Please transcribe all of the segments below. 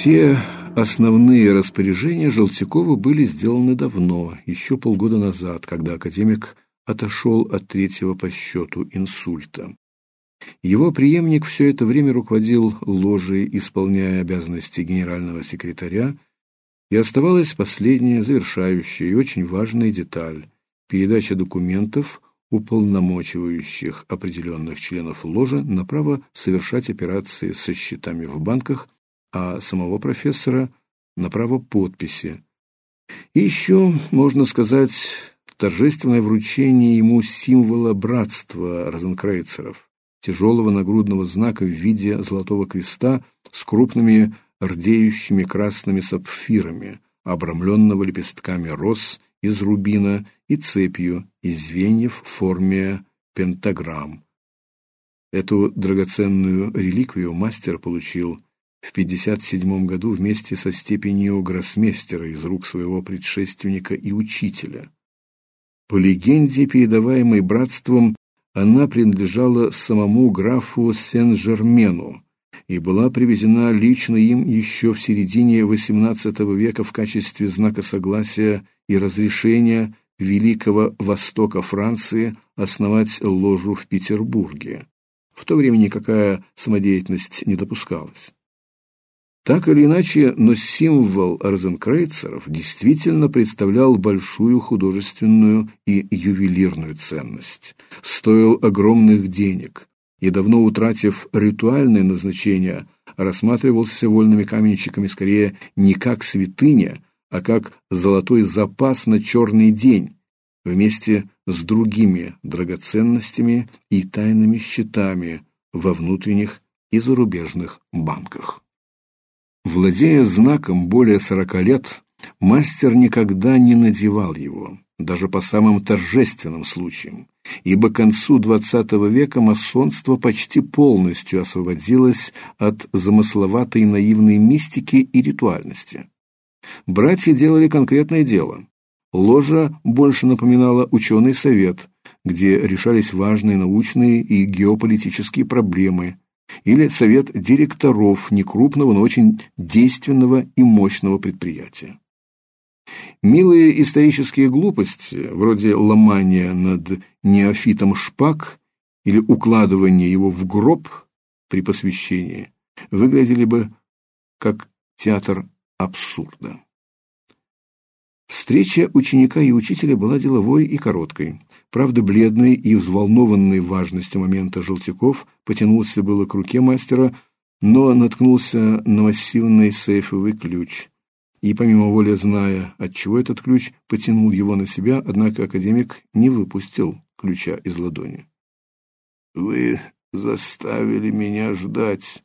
Все основные распоряжения Желтякова были сделаны давно, еще полгода назад, когда академик отошел от третьего по счету инсульта. Его преемник все это время руководил ложей, исполняя обязанности генерального секретаря, и оставалась последняя, завершающая и очень важная деталь – передача документов, уполномочивающих определенных членов ложи на право совершать операции со счетами в банках, а самого профессора – на право подписи. И еще, можно сказать, торжественное вручение ему символа братства розенкрейцеров тяжелого нагрудного знака в виде золотого креста с крупными рдеющими красными сапфирами, обрамленного лепестками роз из рубина и цепью из звеньев в форме пентаграмм. Эту драгоценную реликвию мастер получил в 57 году вместе со степенью гроссмейстера из рук своего предшественника и учителя. По легенде, передаваемой братством, она принадлежала самому графу Сен-Жермену и была привезена лично им еще в середине XVIII века в качестве знака согласия и разрешения Великого Востока Франции основать ложу в Петербурге. В то время никакая самодеятельность не допускалась. Так или иначе, но символ розенкрейцеров действительно представлял большую художественную и ювелирную ценность, стоил огромных денег и, давно утратив ритуальное назначение, рассматривался вольными каменщиками скорее не как святыня, а как золотой запас на черный день, вместе с другими драгоценностями и тайными счетами во внутренних и зарубежных банках. Владея знаком более сорока лет, мастер никогда не надевал его, даже по самым торжественным случаям, ибо к концу XX века масонство почти полностью освободилось от замысловатой наивной мистики и ритуальности. Братья делали конкретное дело. Ложа больше напоминала ученый совет, где решались важные научные и геополитические проблемы, или совет директоров некрупного, но очень действенного и мощного предприятия. Милые исторические глупости, вроде ломания над неофитом шпаг или укладывания его в гроб при посвящении, выглядели бы как театр абсурда. Встреча ученика и учителя была деловой и короткой. Правда, бледный и взволнованный важностью момента Желтяков потянулся было к руке мастера, но наткнулся на массивный сейфовый ключ. И, помимо воли зная, от чего этот ключ, потянул его на себя, однако академик не выпустил ключа из ладони. «Вы заставили меня ждать».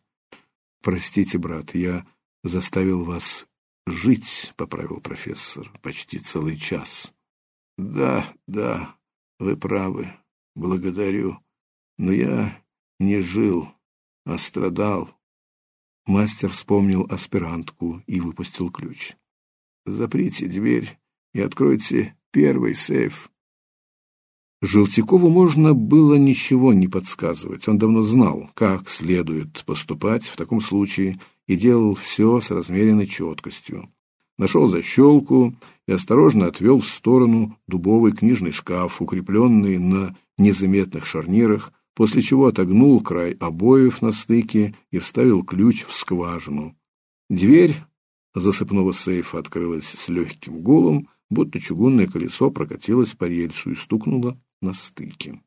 «Простите, брат, я заставил вас жить, поправил профессор, почти целый час. Да, да, вы правы. Благодарю. Но я не жил, а страдал. Мастер вспомнил аспирантку и выпустил ключ. Заприте дверь и откройте первый сейф. Желтякову можно было ничего не подсказывать. Он давно знал, как следует поступать в таком случае, и делал все с размеренной четкостью. Нашел защелку и осторожно отвел в сторону дубовый книжный шкаф, укрепленный на незаметных шарнирах, после чего отогнул край обоев на стыке и вставил ключ в скважину. Дверь засыпного сейфа открылась с легким гулом, будто чугунное колесо прокатилось по рельсу и стукнуло на стыке.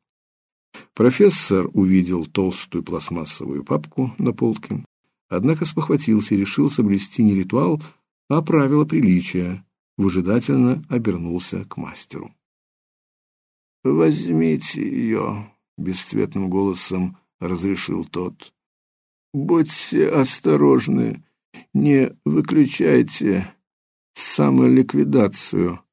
Профессор увидел толстую пластмассовую папку на полке, однако спохватился и решил соблюсти не ритуал, а правила приличия, выжидательно обернулся к мастеру. «Возьмите ее», — бесцветным голосом разрешил тот. «Будьте осторожны, не выключайте самоликвидацию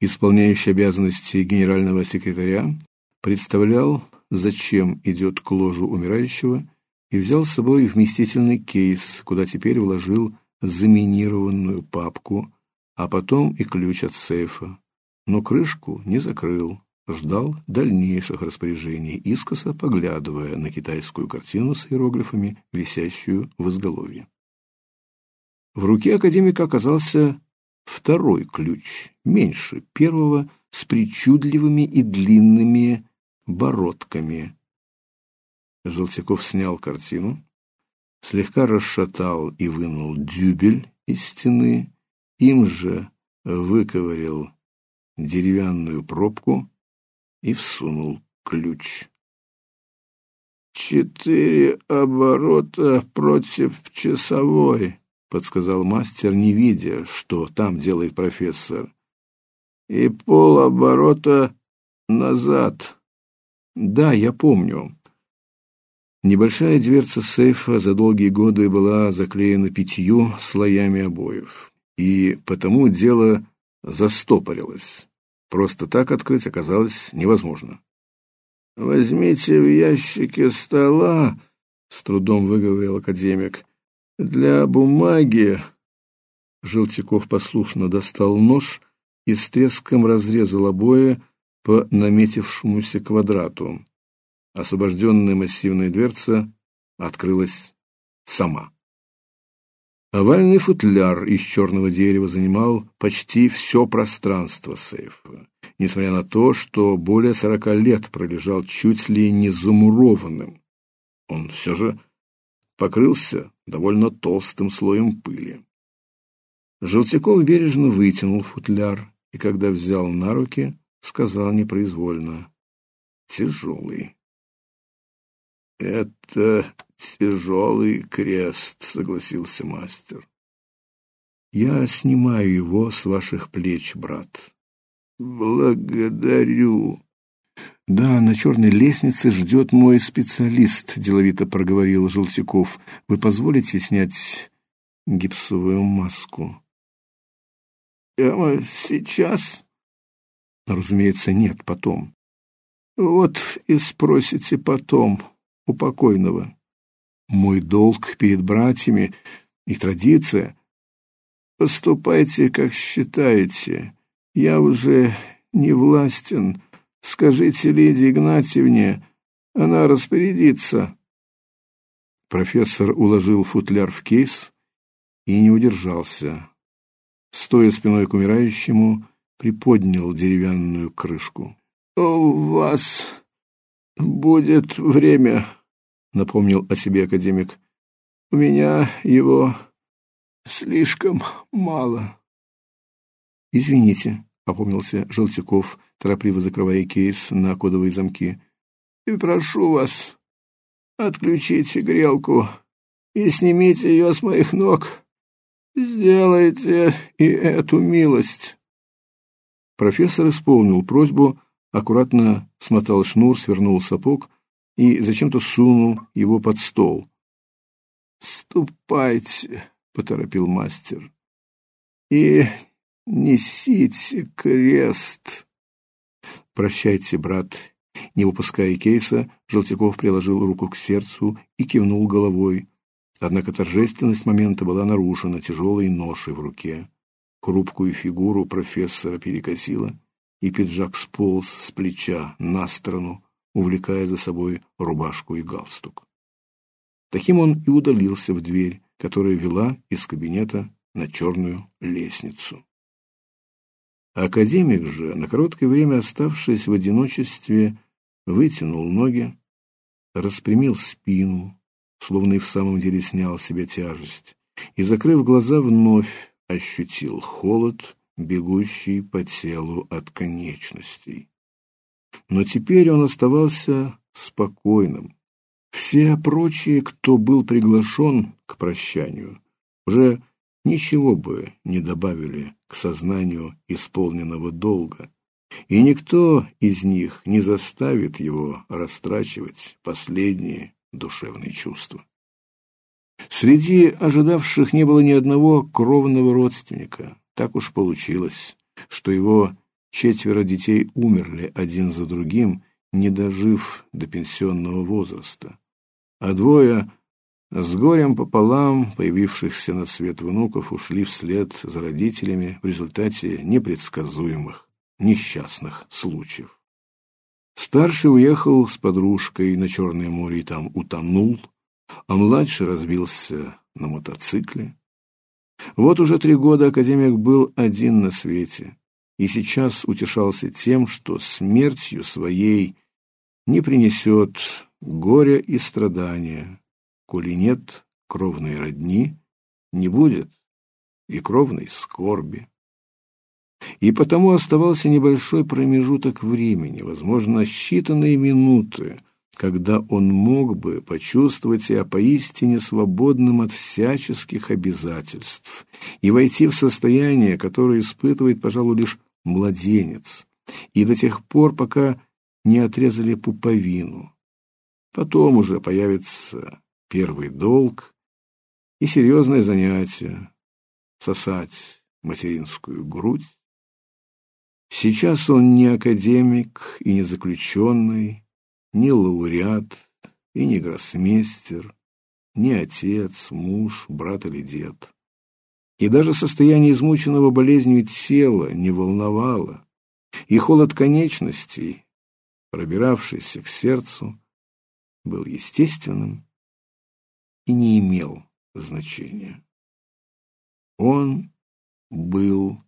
исполняющий обязанности генерального секретаря, представлял, зачем идет к ложу умирающего, и взял с собой вместительный кейс, куда теперь вложил заминированную папку, а потом и ключ от сейфа. Но крышку не закрыл, ждал дальнейших распоряжений, искоса поглядывая на китайскую картину с иероглифами, висящую в изголовье. В руке академика оказался второй ключ, меньше первого, с причудливыми и длинными бородками. Желтяков снял картину, слегка расшатал и вынул дюбель из стены, им же выковырял деревянную пробку и всунул ключ. «Четыре оборота против часовой», — подсказал мастер, не видя, что там делает профессор. «И полоборота назад». «Да, я помню». Небольшая дверца сейфа за долгие годы была заклеена пятью слоями обоев, и потому дело застопорилось. Просто так открыть оказалось невозможно. «Возьмите в ящике стола», — с трудом выговорил академик, — «для бумаги». Желтяков послушно достал нож и с треском разрезал обои по наметившемуся квадрату. Освобожденная массивная дверца открылась сама. Овальный футляр из черного дерева занимал почти все пространство сейфа, несмотря на то, что более сорока лет пролежал чуть ли не замурованным. Он все же покрылся довольно толстым слоем пыли. Желтяков бережно вытянул футляр и, когда взял на руки, сказал непроизвольно «тяжелый». «Это тяжелый крест», — согласился мастер. «Я снимаю его с ваших плеч, брат». «Благодарю». «Да, на черной лестнице ждет мой специалист», — деловито проговорил Желтяков. «Вы позволите снять гипсовую маску?» «Прямо сейчас?» «Разумеется, нет, потом». «Вот и спросите потом», у покойного. Мой долг перед братьями и традиция. Поступайте, как считаете. Я уже не властен. Скажите леди Игнатьевне, она распорядится. Профессор уложил футляр в кейс и не удержался. Стоя спиной к умирающему, приподнял деревянную крышку. — У вас будет время, напомнил о себе академик. У меня его слишком мало. Извините, опомнился Желтяков, торопливо закрывая кейс на кодовые замки. И прошу вас, отключите грелку и снимите ее с моих ног. Сделайте и эту милость. Профессор исполнил просьбу, аккуратно смотал шнур, свернул сапог и зачем-то сунул его под стол. «Ступайте», — поторопил мастер, — «и несите крест». «Прощайте, брат». Не выпуская кейса, Желтяков приложил руку к сердцу и кивнул головой. Однако торжественность момента была нарушена тяжелой ношей в руке. Хрупкую фигуру профессора перекосило, и пиджак сполз с плеча на сторону, увлекая за собой рубашку и галстук. Таким он и удалился в дверь, которая вела из кабинета на черную лестницу. Академик же, на короткое время оставшись в одиночестве, вытянул ноги, распрямил спину, словно и в самом деле снял с себя тяжесть, и, закрыв глаза, вновь ощутил холод бегущий по телу от конечностей. Но теперь он оставался спокойным. Все прочие, кто был приглашен к прощанию, уже ничего бы не добавили к сознанию исполненного долга, и никто из них не заставит его растрачивать последние душевные чувства. Среди ожидавших не было ни одного кровного родственника, так уж получилось, что его четверо детей умерли один за другим, не дожив до пенсионного возраста, а двое с горем пополам появившихся на свет внуков ушли вслед за родителями в результате непредсказуемых несчастных случаев. Старший уехал с подружкой на Черное море и там утонул, а младший разбился на мотоцикле. Вот уже три года академик был один на свете, и сейчас утешался тем, что смертью своей не принесет горя и страдания, коли нет кровной родни, не будет и кровной скорби. И потому оставался небольшой промежуток времени, возможно, считанные минуты, когда он мог бы почувствовать себя поистине свободным от всяческих обязательств и войти в состояние, которое испытывает, пожалуй, лишь младенец, и до тех пор, пока не отрезали пуповину. Потом уже появится первый долг и серьезное занятие — сосать материнскую грудь. Сейчас он не академик и не заключенный, не лауреат и не гроссмейстер, не отец, муж, брат или дед. И даже состояние измученного болезнью тела не волновало, и холод конечностей, пробиравшийся к сердцу, был естественным и не имел значения. Он был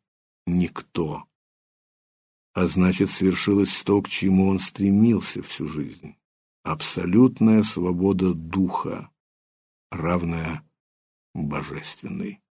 никто а значит, свершилось то, к чему он стремился всю жизнь. Абсолютная свобода духа, равная божественной.